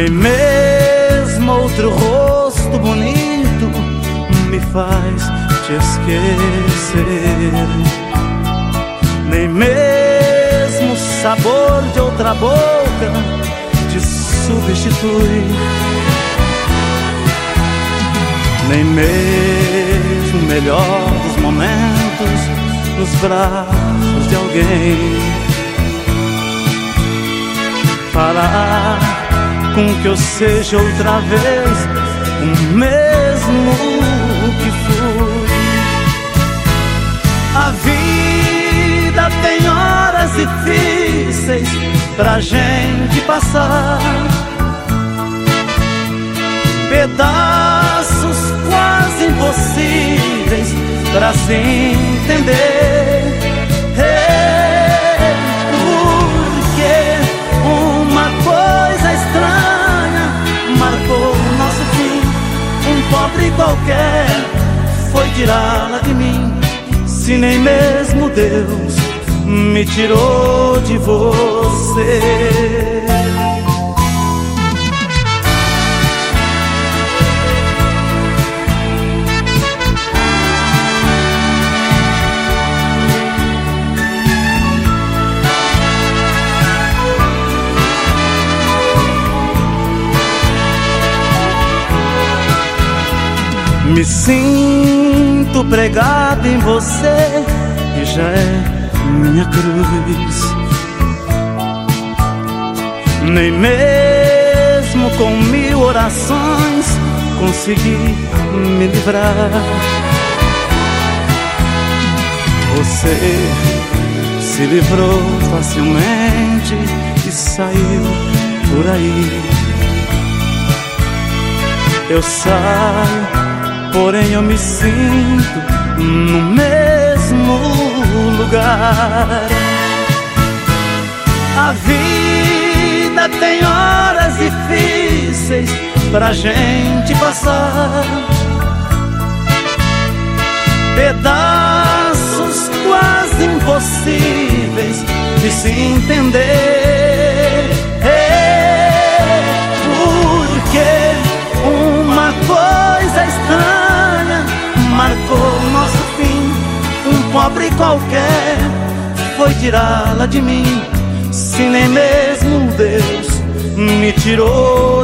Nem mesmo outro rosto bonito me faz te esquecer. Nem mesmo o sabor de outra boca te substitui. Nem mesmo o melhor dos momentos nos braços de alguém. Fará com que eu seja outra vez o mesmo que fui. A vida tem horas difíceis pra gente passar. Pedaços quase impossíveis pra se entender. Tirá-la de mim. Se nem mesmo Deus me tirou de você. Me sinto pregado em você e já é minha cruz. Nem mesmo com mil orações consegui me livrar. Você se livrou facilmente e saiu por aí. Eu saio Porém eu me sinto no mesmo lugar. A vida tem horas difíceis pra gente passar. Pedaços quase impossíveis de se entender. Qualquer foi tirá-la de mim. Se nem mesmo Deus me tirou